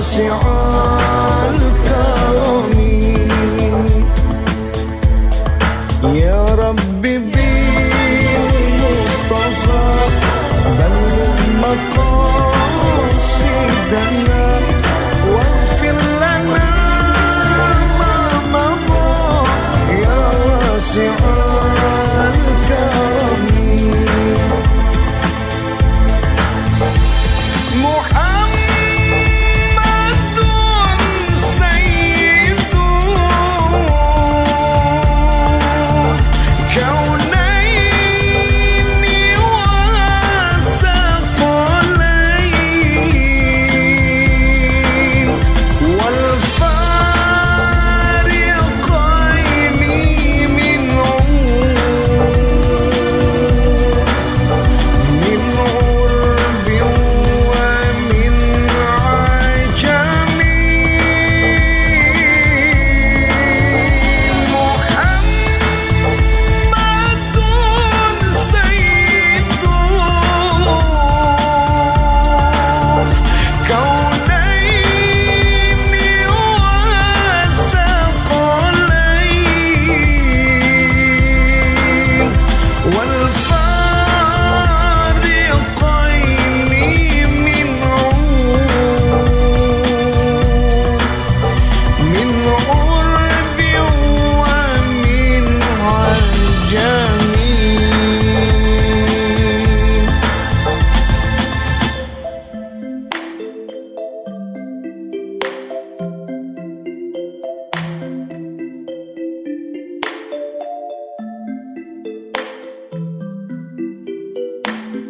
鲜花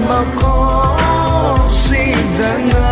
Mako, sing the.